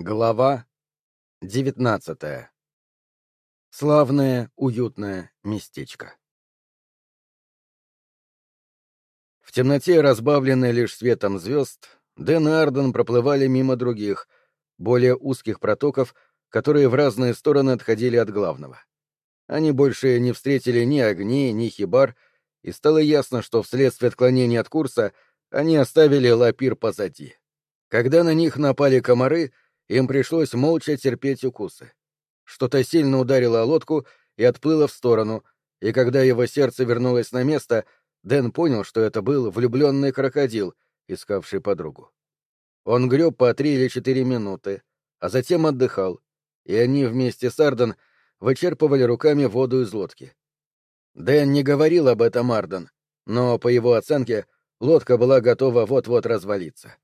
Глава девятнадцатая. Славное, уютное местечко. В темноте, разбавленной лишь светом звезд, Дэн и Арден проплывали мимо других, более узких протоков, которые в разные стороны отходили от главного. Они больше не встретили ни огней, ни хибар, и стало ясно, что вследствие отклонения от курса они оставили лапир позади. Когда на них напали комары — им пришлось молча терпеть укусы. Что-то сильно ударило о лодку и отплыло в сторону, и когда его сердце вернулось на место, Дэн понял, что это был влюбленный крокодил, искавший подругу. Он греб по три или четыре минуты, а затем отдыхал, и они вместе с Арден вычерпывали руками воду из лодки. Дэн не говорил об этом Арден, но, по его оценке, лодка была готова вот-вот развалиться.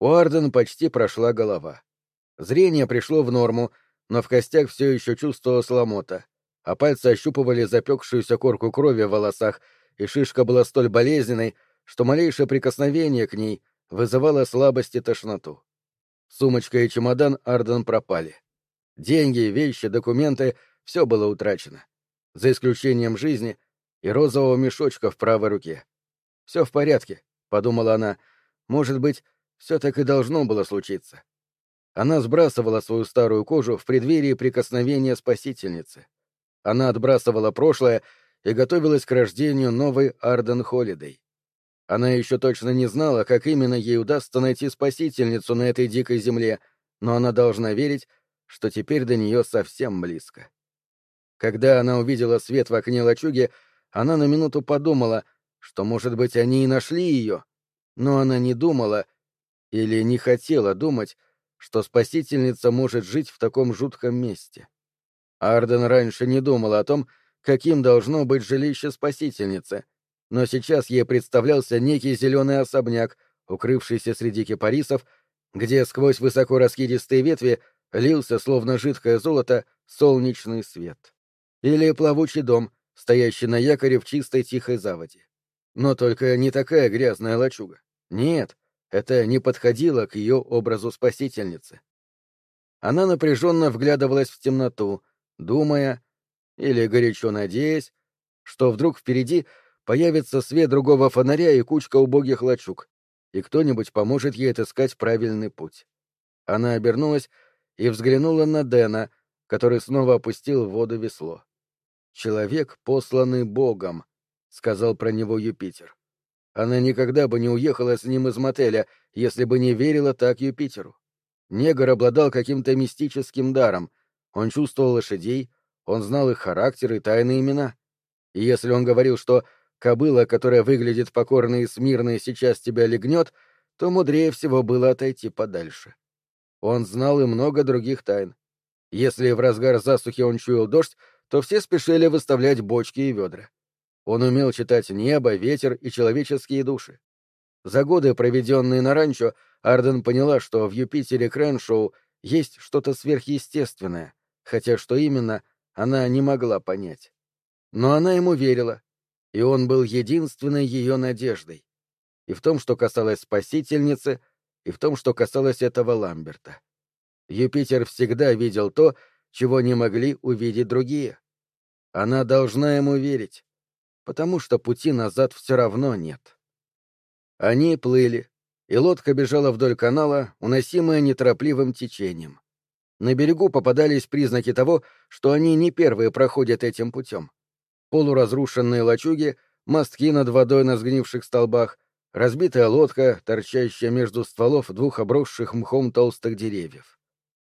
У Арден почти прошла голова. Зрение пришло в норму, но в костях все еще чувствовалась ломота, а пальцы ощупывали запекшуюся корку крови в волосах, и шишка была столь болезненной, что малейшее прикосновение к ней вызывало слабость и тошноту. Сумочка и чемодан Арден пропали. Деньги, вещи, документы — все было утрачено. За исключением жизни и розового мешочка в правой руке. «Все в порядке», — подумала она. «Может быть, все так и должно было случиться». Она сбрасывала свою старую кожу в преддверии прикосновения спасительницы. Она отбрасывала прошлое и готовилась к рождению новой Арден Холидей. Она еще точно не знала, как именно ей удастся найти спасительницу на этой дикой земле, но она должна верить, что теперь до нее совсем близко. Когда она увидела свет в окне лачуги, она на минуту подумала, что, может быть, они и нашли ее, но она не думала или не хотела думать, что спасительница может жить в таком жутком месте. Арден раньше не думал о том, каким должно быть жилище спасительницы, но сейчас ей представлялся некий зеленый особняк, укрывшийся среди кипарисов, где сквозь высоко раскидистые ветви лился, словно жидкое золото, солнечный свет. Или плавучий дом, стоящий на якоре в чистой тихой заводе. Но только не такая грязная лачуга. Нет, это не подходило к ее образу спасительницы. Она напряженно вглядывалась в темноту, думая, или горячо надеясь, что вдруг впереди появится свет другого фонаря и кучка убогих лачуг, и кто-нибудь поможет ей отыскать правильный путь. Она обернулась и взглянула на Дэна, который снова опустил в воду весло. «Человек, посланный Богом», — сказал про него Юпитер. Она никогда бы не уехала с ним из мотеля, если бы не верила так Юпитеру. Негр обладал каким-то мистическим даром. Он чувствовал лошадей, он знал их характер и тайные имена. И если он говорил, что кобыла, которая выглядит покорной и смирной, сейчас тебя легнет, то мудрее всего было отойти подальше. Он знал и много других тайн. Если в разгар засухи он чуял дождь, то все спешили выставлять бочки и ведра. Он умел читать небо, ветер и человеческие души. За годы, проведенные на ранчо, Арден поняла, что в Юпитере Крэншоу есть что-то сверхъестественное, хотя что именно, она не могла понять. Но она ему верила, и он был единственной ее надеждой. И в том, что касалось спасительницы, и в том, что касалось этого Ламберта. Юпитер всегда видел то, чего не могли увидеть другие. Она должна ему верить, потому что пути назад все равно нет. Они плыли, и лодка бежала вдоль канала, уносимая неторопливым течением. На берегу попадались признаки того, что они не первые проходят этим путем. Полуразрушенные лачуги, мостки над водой на сгнивших столбах, разбитая лодка, торчащая между стволов двух обросших мхом толстых деревьев.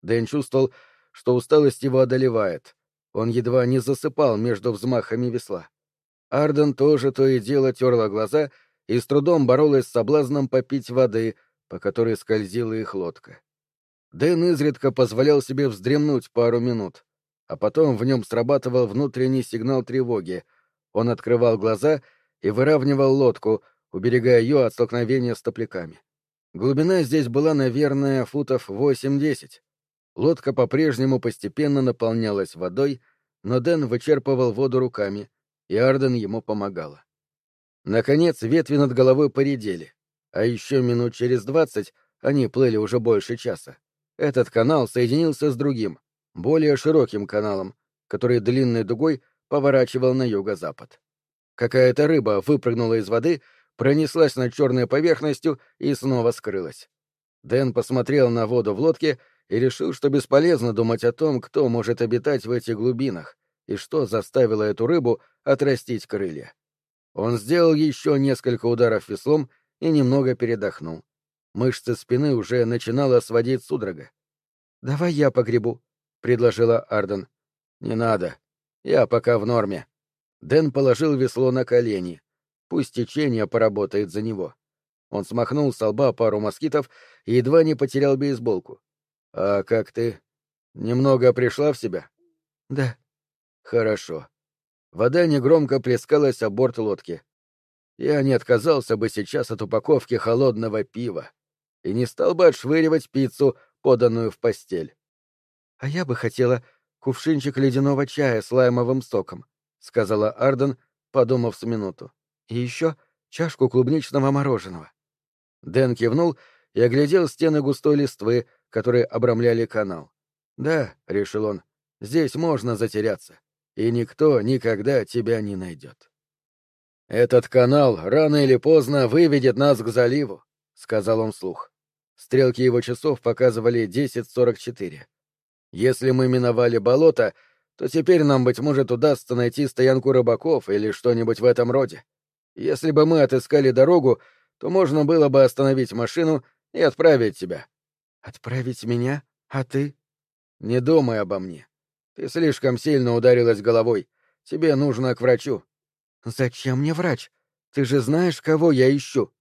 Дэн чувствовал, что усталость его одолевает. Он едва не засыпал между взмахами весла. Арден тоже то и дело терла глаза и с трудом боролась с соблазном попить воды, по которой скользила их лодка. Дэн изредка позволял себе вздремнуть пару минут, а потом в нем срабатывал внутренний сигнал тревоги. Он открывал глаза и выравнивал лодку, уберегая ее от столкновения с топляками. Глубина здесь была, наверное, футов восемь-десять. Лодка по-прежнему постепенно наполнялась водой, но Дэн вычерпывал воду руками, и Арден ему помогала. Наконец ветви над головой поредели, а еще минут через двадцать они плыли уже больше часа. Этот канал соединился с другим, более широким каналом, который длинной дугой поворачивал на юго-запад. Какая-то рыба выпрыгнула из воды, пронеслась над черной поверхностью и снова скрылась. Дэн посмотрел на воду в лодке и решил, что бесполезно думать о том, кто может обитать в этих глубинах, и что заставило эту рыбу отрастить крылья. Он сделал еще несколько ударов веслом и немного передохнул. Мышцы спины уже начинала сводить судорога. «Давай я погребу», — предложила Арден. «Не надо. Я пока в норме». Дэн положил весло на колени. Пусть течение поработает за него. Он смахнул с лба пару москитов и едва не потерял бейсболку. «А как ты? Немного пришла в себя?» «Да». «Хорошо». Вода негромко плескалась о борт лодки. Я не отказался бы сейчас от упаковки холодного пива и не стал бы отшвыривать пиццу, поданную в постель. — А я бы хотела кувшинчик ледяного чая с лаймовым соком, — сказала Арден, подумав с минуту. — И еще чашку клубничного мороженого. Дэн кивнул и оглядел стены густой листвы, которые обрамляли канал. «Да», — решил он, — «здесь можно затеряться, и никто никогда тебя не найдет». «Этот канал рано или поздно выведет нас к заливу», — сказал он вслух. Стрелки его часов показывали 10.44. Если мы миновали болото, то теперь нам, быть может, удастся найти стоянку рыбаков или что-нибудь в этом роде. Если бы мы отыскали дорогу, то можно было бы остановить машину и отправить тебя. Отправить меня? А ты? Не думай обо мне. Ты слишком сильно ударилась головой. Тебе нужно к врачу. Зачем мне врач? Ты же знаешь, кого я ищу.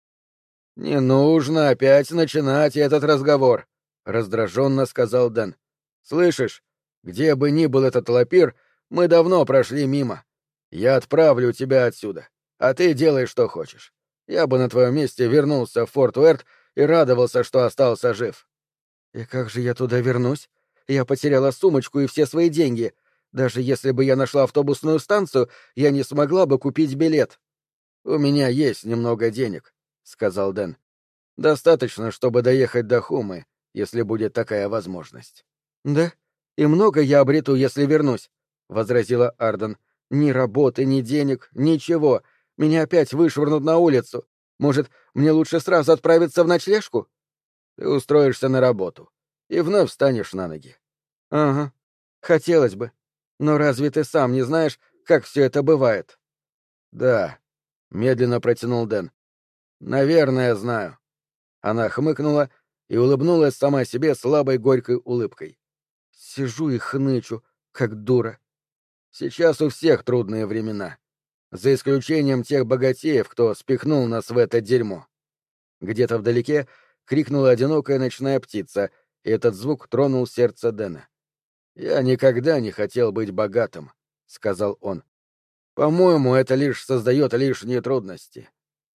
«Не нужно опять начинать этот разговор», — раздраженно сказал Дэн. «Слышишь, где бы ни был этот лапир, мы давно прошли мимо. Я отправлю тебя отсюда, а ты делай, что хочешь. Я бы на твоем месте вернулся в Форт Уэрт и радовался, что остался жив». «И как же я туда вернусь? Я потеряла сумочку и все свои деньги. Даже если бы я нашла автобусную станцию, я не смогла бы купить билет». «У меня есть немного денег. — сказал Дэн. «Достаточно, чтобы доехать до Хумы, если будет такая возможность». «Да? И много я обрету, если вернусь», — возразила Арден. «Ни работы, ни денег, ничего. Меня опять вышвырнут на улицу. Может, мне лучше сразу отправиться в ночлежку?» «Ты устроишься на работу и вновь встанешь на ноги». «Ага. Хотелось бы. Но разве ты сам не знаешь, как все это бывает?» «Да», — медленно протянул Дэн. Наверное, знаю. Она хмыкнула и улыбнулась сама себе слабой горькой улыбкой. Сижу и хнычу, как дура. Сейчас у всех трудные времена. За исключением тех богатеев, кто спихнул нас в это дерьмо. Где-то вдалеке крикнула одинокая ночная птица, и этот звук тронул сердце Дэна. «Я никогда не хотел быть богатым», — сказал он. «По-моему, это лишь создает лишние трудности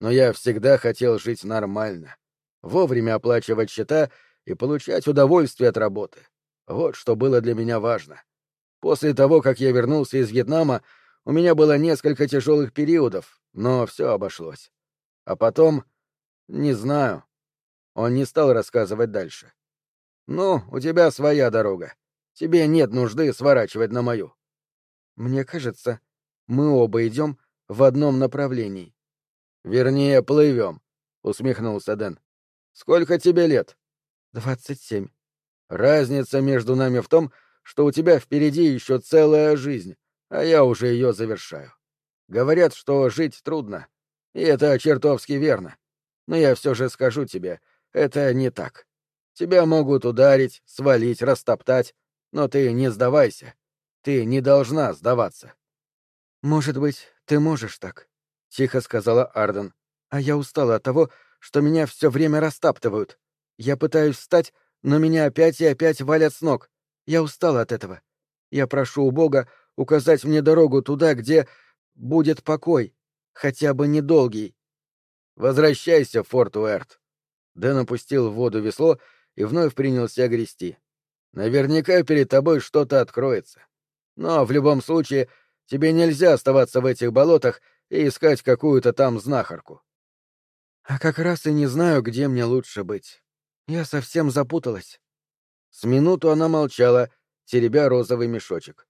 но я всегда хотел жить нормально, вовремя оплачивать счета и получать удовольствие от работы. Вот что было для меня важно. После того, как я вернулся из Вьетнама, у меня было несколько тяжелых периодов, но все обошлось. А потом... Не знаю. Он не стал рассказывать дальше. «Ну, у тебя своя дорога. Тебе нет нужды сворачивать на мою». «Мне кажется, мы оба идем в одном направлении», Вернее, плывем, усмехнулся Дэн. Сколько тебе лет? Двадцать семь. Разница между нами в том, что у тебя впереди еще целая жизнь, а я уже ее завершаю. Говорят, что жить трудно, и это чертовски верно. Но я все же скажу тебе, это не так. Тебя могут ударить, свалить, растоптать, но ты не сдавайся. Ты не должна сдаваться. Может быть, ты можешь так, тихо сказала Арден. А я устала от того, что меня все время растаптывают. Я пытаюсь встать, но меня опять и опять валят с ног. Я устала от этого. Я прошу у Бога указать мне дорогу туда, где будет покой, хотя бы недолгий. Возвращайся Форт Уэрт. Дэн опустил в воду весло и вновь принялся грести. Наверняка перед тобой что-то откроется. Но в любом случае тебе нельзя оставаться в этих болотах и искать какую-то там знахарку. А как раз и не знаю, где мне лучше быть. Я совсем запуталась. С минуту она молчала, теребя розовый мешочек.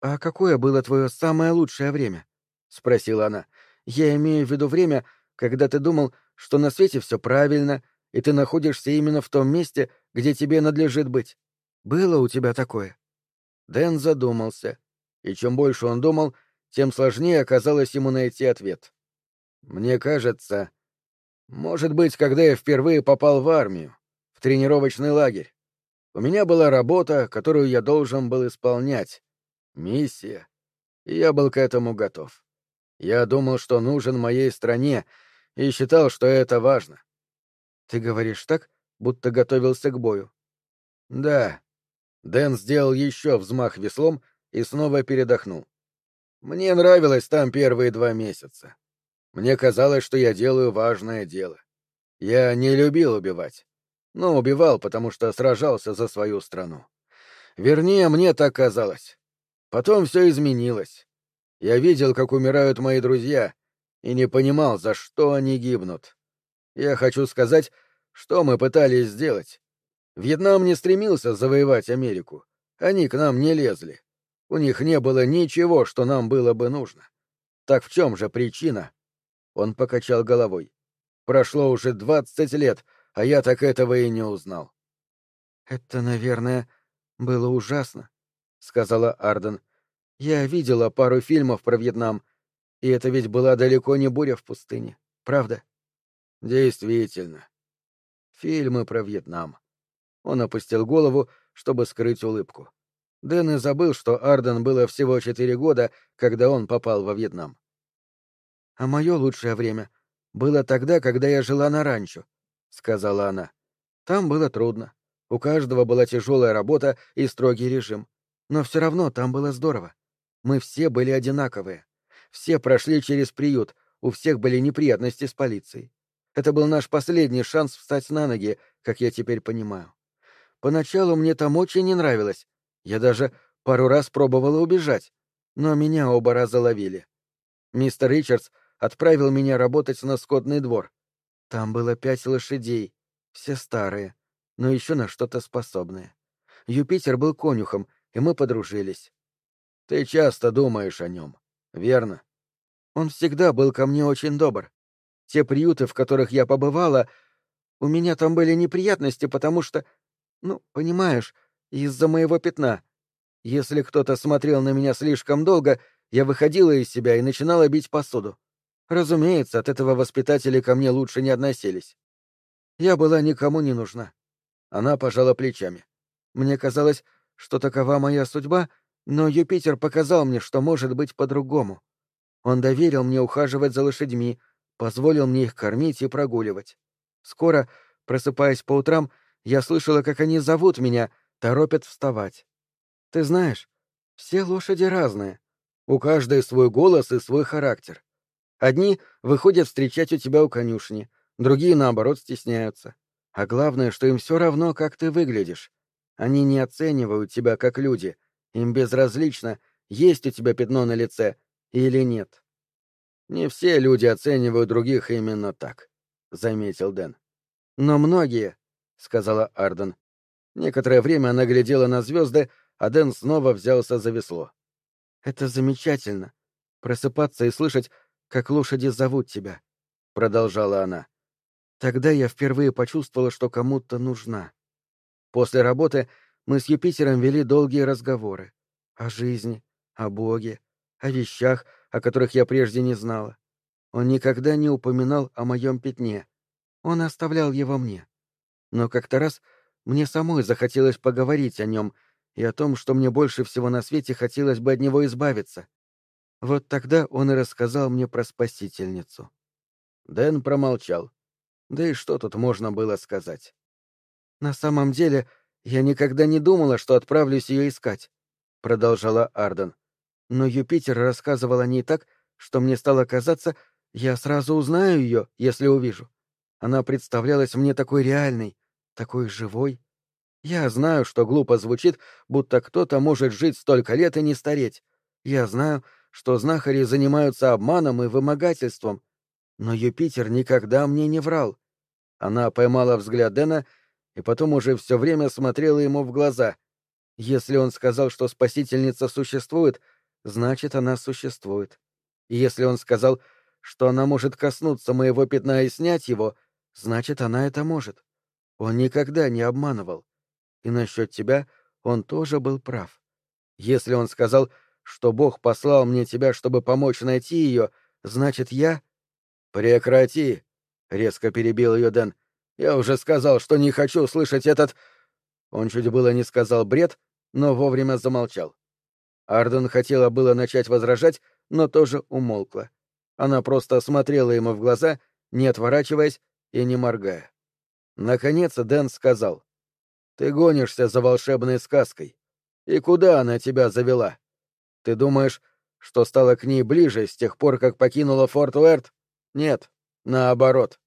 «А какое было твое самое лучшее время?» — спросила она. «Я имею в виду время, когда ты думал, что на свете все правильно, и ты находишься именно в том месте, где тебе надлежит быть. Было у тебя такое?» Дэн задумался, и чем больше он думал, тем сложнее оказалось ему найти ответ. «Мне кажется, может быть, когда я впервые попал в армию, в тренировочный лагерь. У меня была работа, которую я должен был исполнять. Миссия. И я был к этому готов. Я думал, что нужен моей стране, и считал, что это важно. Ты говоришь так, будто готовился к бою. Да. Дэн сделал еще взмах веслом и снова передохнул. Мне нравилось там первые два месяца. Мне казалось, что я делаю важное дело. Я не любил убивать. Но убивал, потому что сражался за свою страну. Вернее, мне так казалось. Потом все изменилось. Я видел, как умирают мои друзья, и не понимал, за что они гибнут. Я хочу сказать, что мы пытались сделать. Вьетнам не стремился завоевать Америку. Они к нам не лезли. У них не было ничего, что нам было бы нужно. Так в чем же причина? Он покачал головой. Прошло уже двадцать лет, а я так этого и не узнал. Это, наверное, было ужасно, сказала Арден. Я видела пару фильмов про Вьетнам, и это ведь была далеко не буря в пустыне, правда? Действительно. Фильмы про Вьетнам. Он опустил голову, чтобы скрыть улыбку. Дэн и забыл, что Арден было всего четыре года, когда он попал во Вьетнам. «А мое лучшее время было тогда, когда я жила на ранчо», — сказала она. «Там было трудно. У каждого была тяжелая работа и строгий режим. Но все равно там было здорово. Мы все были одинаковые. Все прошли через приют, у всех были неприятности с полицией. Это был наш последний шанс встать на ноги, как я теперь понимаю. Поначалу мне там очень не нравилось, я даже пару раз пробовала убежать, но меня оба раза ловили. Мистер Ричардс отправил меня работать на скотный двор. Там было пять лошадей, все старые, но еще на что-то способные. Юпитер был конюхом, и мы подружились. Ты часто думаешь о нем, верно? Он всегда был ко мне очень добр. Те приюты, в которых я побывала, у меня там были неприятности, потому что... Ну, понимаешь, из-за моего пятна. Если кто-то смотрел на меня слишком долго, я выходила из себя и начинала бить посуду. Разумеется, от этого воспитатели ко мне лучше не относились. Я была никому не нужна. Она пожала плечами. Мне казалось, что такова моя судьба, но Юпитер показал мне, что может быть по-другому. Он доверил мне ухаживать за лошадьми, позволил мне их кормить и прогуливать. Скоро, просыпаясь по утрам, я слышала, как они зовут меня, торопят вставать. Ты знаешь, все лошади разные. У каждой свой голос и свой характер. Одни выходят встречать у тебя у конюшни, другие, наоборот, стесняются. А главное, что им все равно, как ты выглядишь. Они не оценивают тебя как люди. Им безразлично, есть у тебя пятно на лице или нет. Не все люди оценивают других именно так, — заметил Дэн. Но многие, — сказала Арден, Некоторое время она глядела на звезды, а Дэн снова взялся за весло. «Это замечательно. Просыпаться и слышать, как лошади зовут тебя», — продолжала она. «Тогда я впервые почувствовала, что кому-то нужна. После работы мы с Юпитером вели долгие разговоры. О жизни, о Боге, о вещах, о которых я прежде не знала. Он никогда не упоминал о моем пятне. Он оставлял его мне. Но как-то раз мне самой захотелось поговорить о нем и о том, что мне больше всего на свете хотелось бы от него избавиться. Вот тогда он и рассказал мне про спасительницу. Дэн промолчал. Да и что тут можно было сказать? На самом деле, я никогда не думала, что отправлюсь ее искать, продолжала Арден. Но Юпитер рассказывал о ней так, что мне стало казаться, я сразу узнаю ее, если увижу. Она представлялась мне такой реальной, такой живой. Я знаю, что глупо звучит, будто кто-то может жить столько лет и не стареть. Я знаю, что знахари занимаются обманом и вымогательством. Но Юпитер никогда мне не врал. Она поймала взгляд Дэна, и потом уже все время смотрела ему в глаза. Если он сказал, что спасительница существует, значит, она существует. И если он сказал, что она может коснуться моего пятна и снять его, значит, она это может. Он никогда не обманывал. И насчет тебя он тоже был прав. Если он сказал, что Бог послал мне тебя, чтобы помочь найти ее, значит, я... Прекрати! — резко перебил ее Дэн. Я уже сказал, что не хочу слышать этот... Он чуть было не сказал бред, но вовремя замолчал. Арден хотела было начать возражать, но тоже умолкла. Она просто смотрела ему в глаза, не отворачиваясь и не моргая. Наконец Дэн сказал. «Ты гонишься за волшебной сказкой. И куда она тебя завела? Ты думаешь, что стала к ней ближе с тех пор, как покинула Форт Уэрт? Нет, наоборот.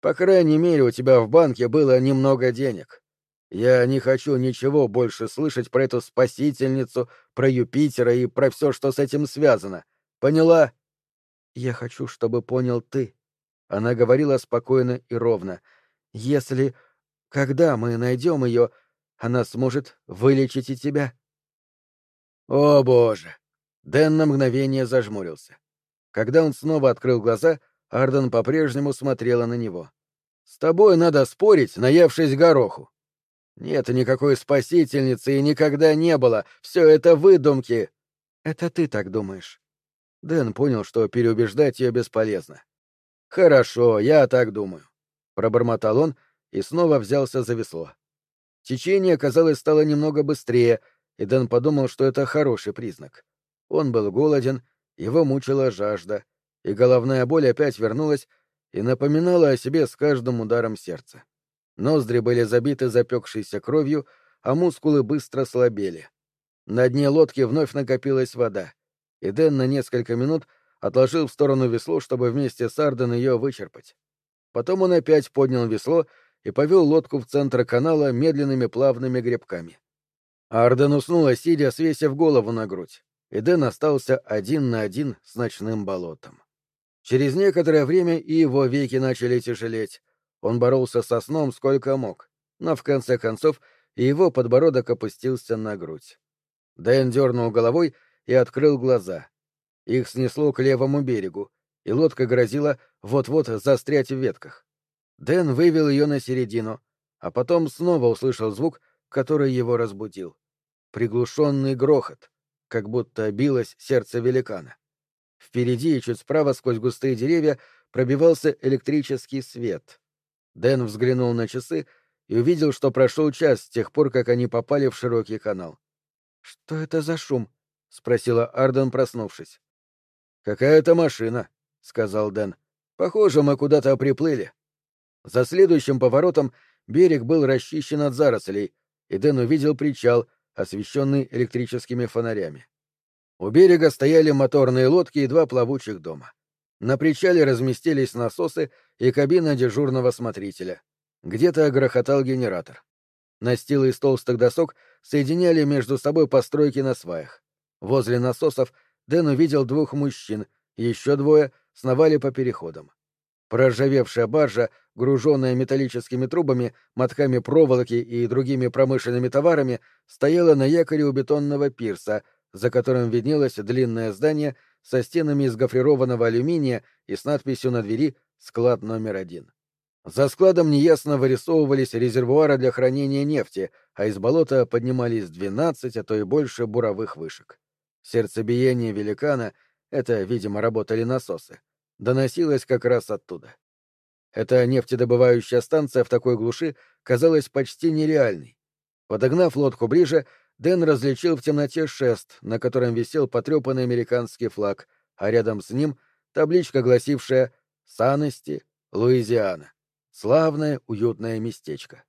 По крайней мере, у тебя в банке было немного денег. Я не хочу ничего больше слышать про эту спасительницу, про Юпитера и про все, что с этим связано. Поняла? Я хочу, чтобы понял ты. Она говорила спокойно и ровно. Если, когда мы найдем ее, она сможет вылечить и тебя. О, боже! Дэн на мгновение зажмурился. Когда он снова открыл глаза, Арден по-прежнему смотрела на него. «С тобой надо спорить, наевшись гороху. Нет никакой спасительницы и никогда не было. Все это выдумки. Это ты так думаешь. Дэн понял, что переубеждать ее бесполезно. Хорошо, я так думаю. Пробормотал он и снова взялся за весло. Течение, казалось, стало немного быстрее, и Дэн подумал, что это хороший признак. Он был голоден, его мучила жажда, и головная боль опять вернулась и напоминала о себе с каждым ударом сердца. Ноздри были забиты запекшейся кровью, а мускулы быстро слабели. На дне лодки вновь накопилась вода, и Дэн на несколько минут отложил в сторону весло, чтобы вместе с Арден ее вычерпать. Потом он опять поднял весло и повел лодку в центр канала медленными плавными гребками. Арден уснула, сидя, свесив голову на грудь, и Дэн остался один на один с ночным болотом. Через некоторое время и его веки начали тяжелеть, он боролся со сном сколько мог, но в конце концов его подбородок опустился на грудь. Дэн дернул головой и открыл глаза. Их снесло к левому берегу, и лодка грозила вот-вот застрять в ветках. Дэн вывел ее на середину, а потом снова услышал звук, который его разбудил. Приглушенный грохот, как будто билось сердце великана. Впереди и чуть справа сквозь густые деревья пробивался электрический свет. Дэн взглянул на часы и увидел, что прошел час с тех пор, как они попали в широкий канал. «Что это за шум?» — спросила Арден, проснувшись. «Какая-то машина», — сказал Дэн. «Похоже, мы куда-то приплыли». За следующим поворотом берег был расчищен от зарослей, и Дэн увидел причал, освещенный электрическими фонарями. У берега стояли моторные лодки и два плавучих дома. На причале разместились насосы и кабина дежурного смотрителя. Где-то грохотал генератор. Настилы из толстых досок соединяли между собой постройки на сваях. Возле насосов Дэн увидел двух мужчин, еще двое сновали по переходам. Проржавевшая баржа, груженная металлическими трубами, мотками проволоки и другими промышленными товарами, стояла на якоре у бетонного пирса, за которым виднелось длинное здание со стенами из гофрированного алюминия и с надписью на двери «Склад номер один». За складом неясно вырисовывались резервуары для хранения нефти, а из болота поднимались двенадцать, а то и больше буровых вышек. Сердцебиение великана — это, видимо, работали насосы — доносилось как раз оттуда. Эта нефтедобывающая станция в такой глуши казалась почти нереальной. Подогнав лодку ближе, Дэн различил в темноте шест, на котором висел потрепанный американский флаг, а рядом с ним табличка, гласившая «Санности, Луизиана». Славное, уютное местечко.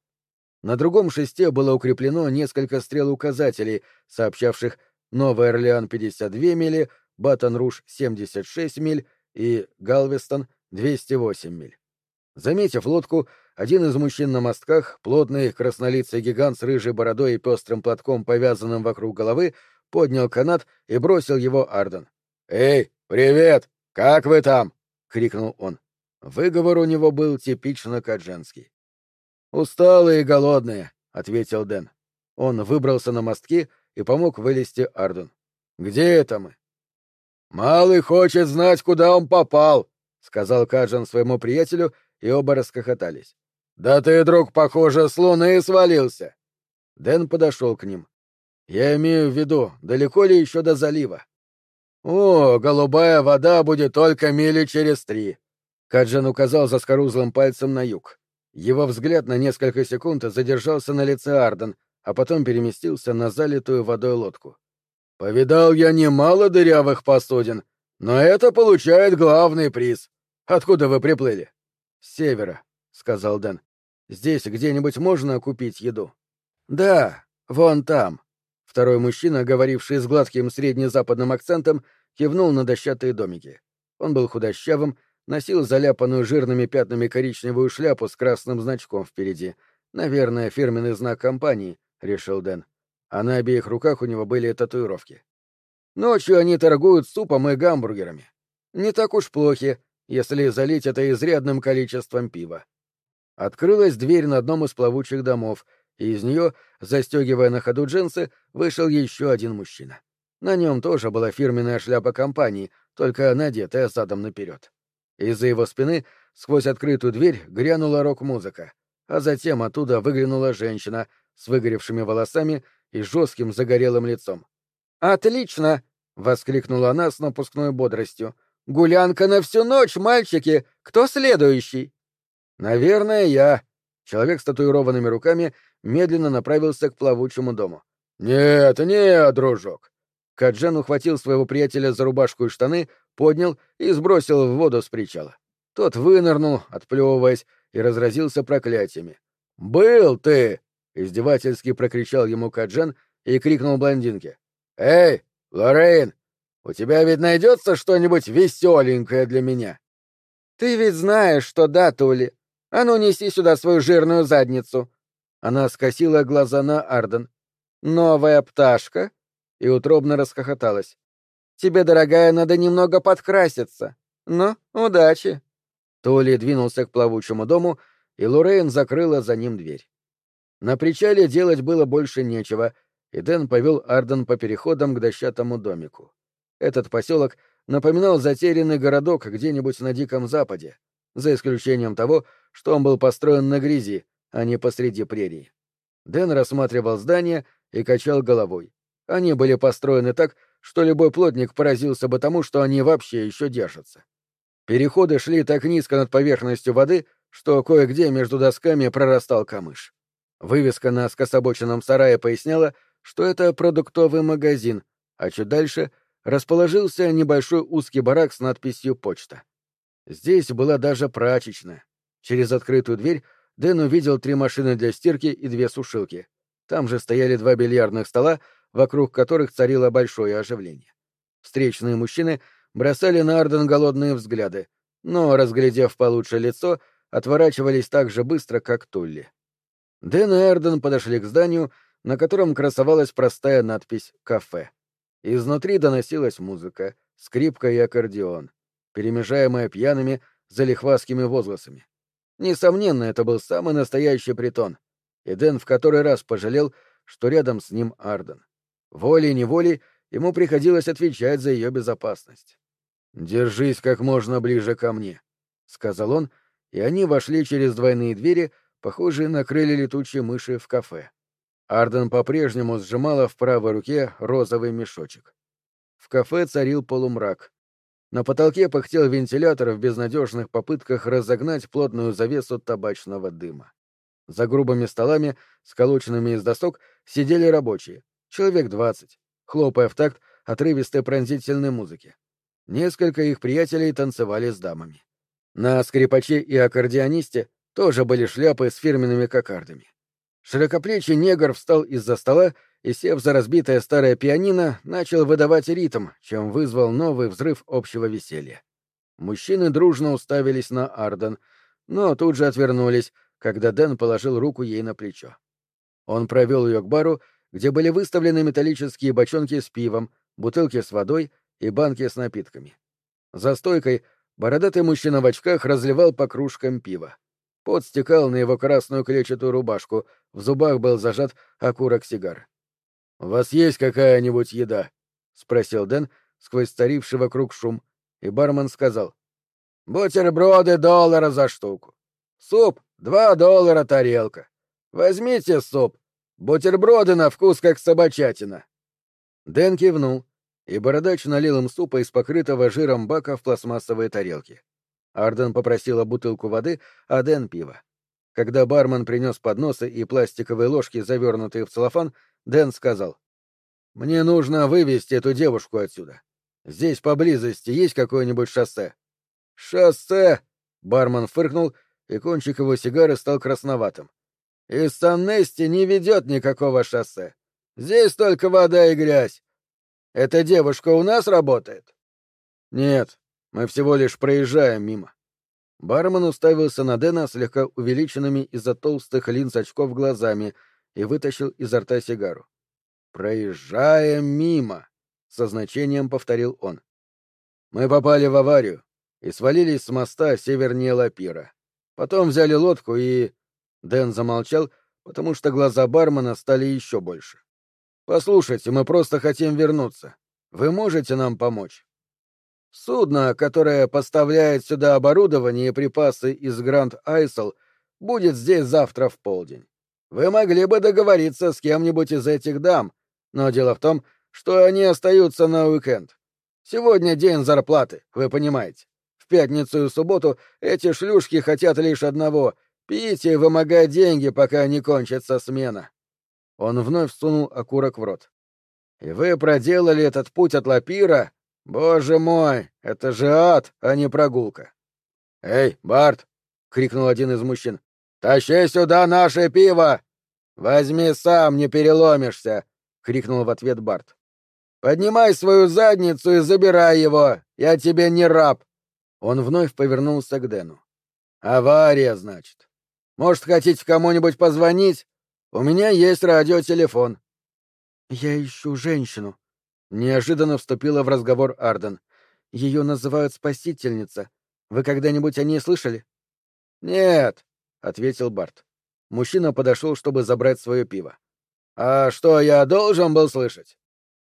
На другом шесте было укреплено несколько стрел-указателей, сообщавших Новый Орлеан 52 мили, Батон-Руж 76 миль и Галвестон 208 миль. Заметив лодку, один из мужчин на мостках, плотный краснолицый гигант с рыжей бородой и пестрым платком, повязанным вокруг головы, поднял канат и бросил его Арден. «Эй, привет! Как вы там?» — крикнул он. Выговор у него был типично кадженский. Усталые и голодные, ответил Дэн. Он выбрался на мостки и помог вылезти Арден. Где это мы? Малый хочет знать, куда он попал, сказал Каджан своему приятелю, и оба расхохотались. Да ты, друг, похоже, с луны свалился. Дэн подошел к ним. Я имею в виду, далеко ли еще до залива? О, голубая вода будет только мили через три. Каджан указал заскорузлым пальцем на юг. Его взгляд на несколько секунд задержался на лице Арден, а потом переместился на залитую водой лодку. «Повидал я немало дырявых посудин, но это получает главный приз. Откуда вы приплыли?» «С севера», — сказал Дэн. «Здесь где-нибудь можно купить еду?» «Да, вон там». Второй мужчина, говоривший с гладким среднезападным акцентом, кивнул на дощатые домики. Он был худощавым, носил заляпанную жирными пятнами коричневую шляпу с красным значком впереди. Наверное, фирменный знак компании, — решил Дэн. А на обеих руках у него были татуировки. Ночью они торгуют супом и гамбургерами. Не так уж плохи, если залить это изрядным количеством пива. Открылась дверь на одном из плавучих домов, и из нее, застегивая на ходу джинсы, вышел еще один мужчина. На нем тоже была фирменная шляпа компании, только надетая задом наперед. Из-за его спины сквозь открытую дверь грянула рок-музыка, а затем оттуда выглянула женщина с выгоревшими волосами и жестким загорелым лицом. «Отлично!» — воскликнула она с напускной бодростью. «Гулянка на всю ночь, мальчики! Кто следующий?» «Наверное, я». Человек с татуированными руками медленно направился к плавучему дому. «Нет, нет, дружок!» Каджан ухватил своего приятеля за рубашку и штаны, поднял и сбросил в воду с причала. Тот вынырнул, отплевываясь, и разразился проклятиями. «Был ты!» — издевательски прокричал ему Каджан и крикнул блондинке. «Эй, Лоррейн, у тебя ведь найдется что-нибудь веселенькое для меня?» «Ты ведь знаешь, что да, Тули. А ну неси сюда свою жирную задницу!» Она скосила глаза на Арден. «Новая пташка?» И утробно расхохоталась. Тебе, дорогая, надо немного подкраситься. Ну, удачи. Толи двинулся к плавучему дому, и Лорейн закрыла за ним дверь. На причале делать было больше нечего, и Дэн повел Арден по переходам к дощатому домику. Этот поселок напоминал затерянный городок где-нибудь на Диком Западе, за исключением того, что он был построен на грязи, а не посреди прерии. Дэн рассматривал здания и качал головой. Они были построены так, что любой плотник поразился бы тому, что они вообще еще держатся. Переходы шли так низко над поверхностью воды, что кое-где между досками прорастал камыш. Вывеска на скособоченном сарае поясняла, что это продуктовый магазин, а чуть дальше расположился небольшой узкий барак с надписью «Почта». Здесь была даже прачечная. Через открытую дверь Дэн увидел три машины для стирки и две сушилки. Там же стояли два бильярдных стола, вокруг которых царило большое оживление. Встречные мужчины бросали на Арден голодные взгляды, но, разглядев получше лицо, отворачивались так же быстро, как Тулли. Дэн и Арден подошли к зданию, на котором красовалась простая надпись «Кафе». Изнутри доносилась музыка, скрипка и аккордеон, перемежаемая пьяными, залихвастскими возгласами. Несомненно, это был самый настоящий притон, и Дэн в который раз пожалел, что рядом с ним Арден. Волей-неволей ему приходилось отвечать за ее безопасность. «Держись как можно ближе ко мне», — сказал он, и они вошли через двойные двери, похожие на крылья летучей мыши в кафе. Арден по-прежнему сжимала в правой руке розовый мешочек. В кафе царил полумрак. На потолке пыхтел вентилятор в безнадежных попытках разогнать плотную завесу табачного дыма. За грубыми столами, сколоченными из досок, сидели рабочие, Человек двадцать, хлопая в такт отрывистой пронзительной музыки. Несколько их приятелей танцевали с дамами. На скрипаче и аккордеонисте тоже были шляпы с фирменными кокардами. Широкоплечий негр встал из-за стола и, сев за разбитое старое пианино, начал выдавать ритм, чем вызвал новый взрыв общего веселья. Мужчины дружно уставились на Арден, но тут же отвернулись, когда Дэн положил руку ей на плечо. Он провел ее к бару где были выставлены металлические бочонки с пивом, бутылки с водой и банки с напитками. За стойкой бородатый мужчина в очках разливал по кружкам пива. Пот стекал на его красную клетчатую рубашку, в зубах был зажат окурок сигар. «У вас есть какая-нибудь еда?» — спросил Дэн сквозь старивший вокруг шум, и бармен сказал. «Бутерброды доллара за штуку. Суп — два доллара тарелка. Возьмите суп. Бутерброды на вкус как собачатина». Дэн кивнул, и бородач налил им супа из покрытого жиром бака в пластмассовые тарелки. Арден попросила бутылку воды, а Дэн — пиво. Когда бармен принес подносы и пластиковые ложки, завернутые в целлофан, Дэн сказал. «Мне нужно вывести эту девушку отсюда. Здесь поблизости есть какое-нибудь шоссе?» «Шоссе!» — бармен фыркнул, и кончик его сигары стал красноватым. «Из Саннести не ведет никакого шоссе. Здесь только вода и грязь. Эта девушка у нас работает?» «Нет, мы всего лишь проезжаем мимо. Бармен уставился на Дэна слегка увеличенными из-за толстых линз очков глазами и вытащил изо рта сигару. «Проезжаем мимо!» — со значением повторил он. «Мы попали в аварию и свалились с моста севернее Лапира. Потом взяли лодку и...» Дэн замолчал, потому что глаза бармена стали еще больше. «Послушайте, мы просто хотим вернуться. Вы можете нам помочь?» Судно, которое поставляет сюда оборудование и припасы из Гранд Айсел, будет здесь завтра в полдень. Вы могли бы договориться с кем-нибудь из этих дам, но дело в том, что они остаются на уикенд. Сегодня день зарплаты, вы понимаете. В пятницу и субботу эти шлюшки хотят лишь одного — пить и вымогать деньги, пока не кончится смена. Он вновь сунул окурок в рот. И вы проделали этот путь от Лапира «Боже мой, это же ад, а не прогулка!» «Эй, Барт!» — крикнул один из мужчин. «Тащи сюда наше пиво!» «Возьми сам, не переломишься!» — крикнул в ответ Барт. «Поднимай свою задницу и забирай его! Я тебе не раб!» Он вновь повернулся к Дэну. «Авария, значит. Может, хотите кому-нибудь позвонить? У меня есть радиотелефон». «Я ищу женщину», Неожиданно вступила в разговор Арден. Ее называют Спасительница. Вы когда-нибудь о ней слышали? Нет, ответил Барт. Мужчина подошел, чтобы забрать свое пиво. А что я должен был слышать?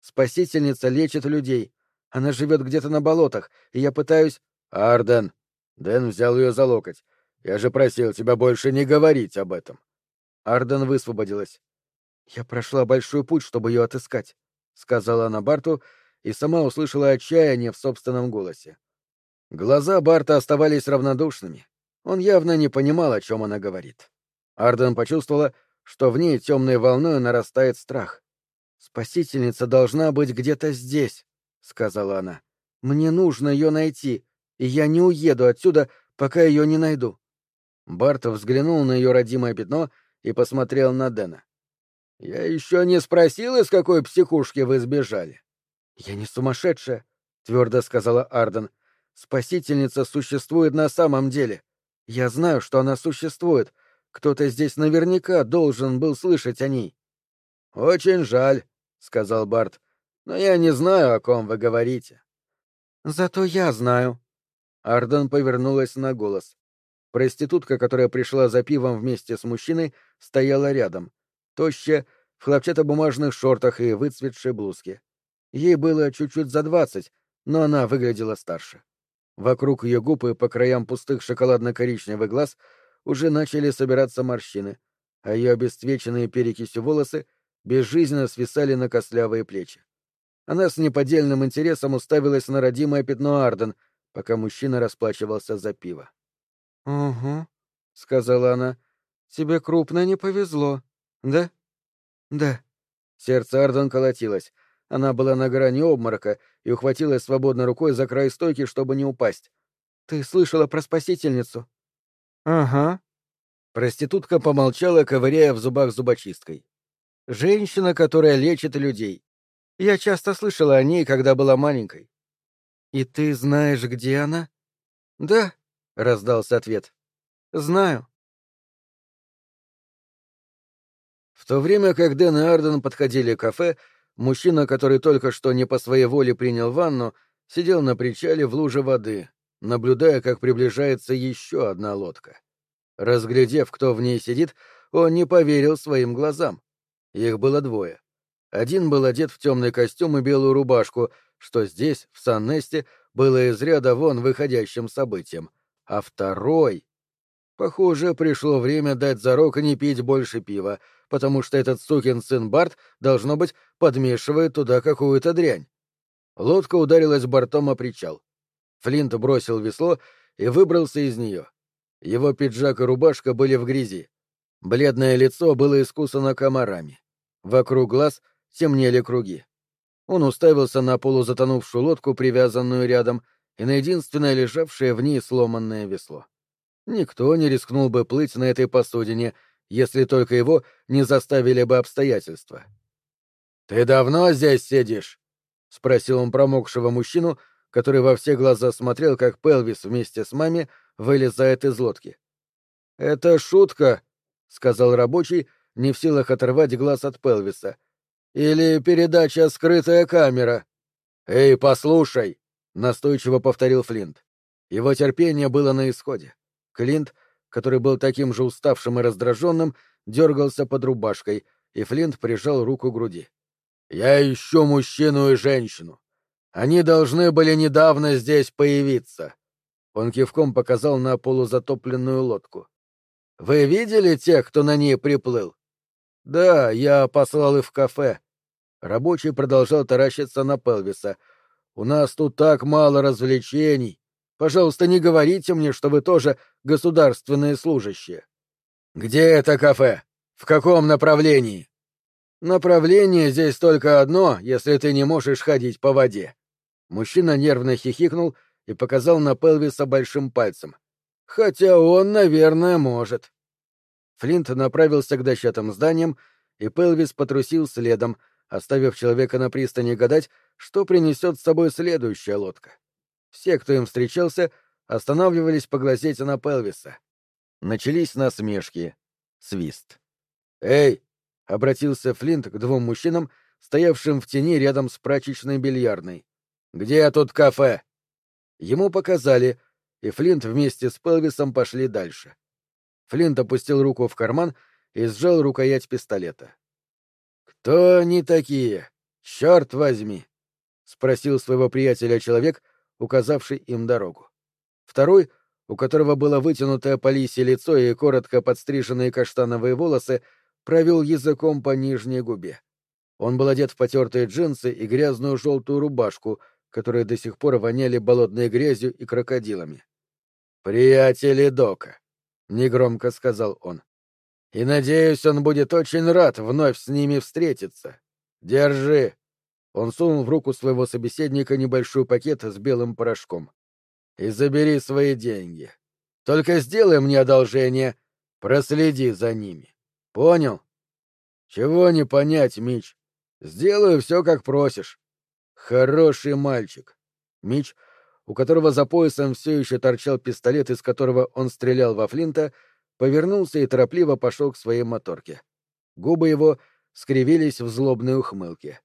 Спасительница лечит людей. Она живет где-то на болотах, и я пытаюсь... Арден. Дэн взял ее за локоть. Я же просил тебя больше не говорить об этом. Арден высвободилась. Я прошла большой путь, чтобы ее отыскать. — сказала она Барту и сама услышала отчаяние в собственном голосе. Глаза Барта оставались равнодушными. Он явно не понимал, о чем она говорит. Арден почувствовала, что в ней темной волной нарастает страх. «Спасительница должна быть где-то здесь», — сказала она. «Мне нужно ее найти, и я не уеду отсюда, пока ее не найду». Барт взглянул на ее родимое пятно и посмотрел на Дэна. Я еще не спросил, из какой психушки вы сбежали. Я не сумасшедшая, твердо сказала Арден. Спасительница существует на самом деле. Я знаю, что она существует. Кто-то здесь наверняка должен был слышать о ней. Очень жаль, сказал Барт. Но я не знаю, о ком вы говорите. Зато я знаю. Арден повернулась на голос. Проститутка, которая пришла за пивом вместе с мужчиной, стояла рядом тощая, в хлопчатобумажных шортах и выцветшей блузке. Ей было чуть-чуть за двадцать, но она выглядела старше. Вокруг ее губ и по краям пустых шоколадно-коричневых глаз уже начали собираться морщины, а ее обесцвеченные перекисью волосы безжизненно свисали на костлявые плечи. Она с неподдельным интересом уставилась на родимое пятно Арден, пока мужчина расплачивался за пиво. — Угу, — сказала она, — тебе крупно не повезло. Да? Да. Сердце Арден колотилось. Она была на грани обморока и ухватилась свободной рукой за край стойки, чтобы не упасть. Ты слышала про спасительницу? Ага. Проститутка помолчала, ковыряя в зубах зубочисткой. Женщина, которая лечит людей. Я часто слышала о ней, когда была маленькой. И ты знаешь, где она? Да, раздался ответ. Знаю. В то время как Дэн и Арден подходили к кафе, мужчина, который только что не по своей воле принял ванну, сидел на причале в луже воды, наблюдая, как приближается еще одна лодка. Разглядев, кто в ней сидит, он не поверил своим глазам. Их было двое. Один был одет в темный костюм и белую рубашку, что здесь, в Сан-Несте, было из ряда вон выходящим событием. А второй... Похоже, пришло время дать зарок не пить больше пива, потому что этот сукин сын Барт, должно быть, подмешивает туда какую-то дрянь. Лодка ударилась бортом о причал. Флинт бросил весло и выбрался из нее. Его пиджак и рубашка были в грязи. Бледное лицо было искусано комарами. Вокруг глаз темнели круги. Он уставился на полузатонувшую лодку, привязанную рядом, и на единственное лежавшее в ней сломанное весло. Никто не рискнул бы плыть на этой посудине, если только его не заставили бы обстоятельства. «Ты давно здесь сидишь?» — спросил он промокшего мужчину, который во все глаза смотрел, как Пелвис вместе с мами вылезает из лодки. «Это шутка», — сказал рабочий, не в силах оторвать глаз от Пелвиса. «Или передача «Скрытая камера». «Эй, послушай!» — настойчиво повторил Флинт. Его терпение было на исходе. Клинт, который был таким же уставшим и раздраженным, дергался под рубашкой, и Флинт прижал руку к груди. «Я ищу мужчину и женщину. Они должны были недавно здесь появиться». Он кивком показал на полузатопленную лодку. «Вы видели тех, кто на ней приплыл?» «Да, я послал их в кафе». Рабочий продолжал таращиться на Пелвиса. «У нас тут так мало развлечений. Пожалуйста, не говорите мне, что вы тоже государственные служащие. Где это кафе? В каком направлении? Направление здесь только одно, если ты не можешь ходить по воде. Мужчина нервно хихикнул и показал на Пелвиса большим пальцем. Хотя он, наверное, может. Флинт направился к дощатым зданиям, и Пелвис потрусил следом, оставив человека на пристани гадать, что принесет с собой следующая лодка. Все, кто им встречался, останавливались поглазеть на Пелвиса. Начались насмешки. Свист. «Эй!» — обратился Флинт к двум мужчинам, стоявшим в тени рядом с прачечной бильярдной. «Где тут кафе?» Ему показали, и Флинт вместе с Пелвисом пошли дальше. Флинт опустил руку в карман и сжал рукоять пистолета. «Кто они такие? Черт возьми!» — спросил своего приятеля человек, указавший им дорогу. Второй, у которого было вытянутое по лисе лицо и коротко подстриженные каштановые волосы, провел языком по нижней губе. Он был одет в потертые джинсы и грязную желтую рубашку, которые до сих пор воняли болотной грязью и крокодилами. «Приятели Дока», — негромко сказал он. «И надеюсь, он будет очень рад вновь с ними встретиться. Держи!» Он сунул в руку своего собеседника небольшой пакет с белым порошком. «И забери свои деньги. Только сделай мне одолжение, проследи за ними. Понял?» «Чего не понять, Мич. Сделаю все, как просишь. Хороший мальчик». Мич, у которого за поясом все еще торчал пистолет, из которого он стрелял во Флинта, повернулся и торопливо пошел к своей моторке. Губы его скривились в злобной ухмылке.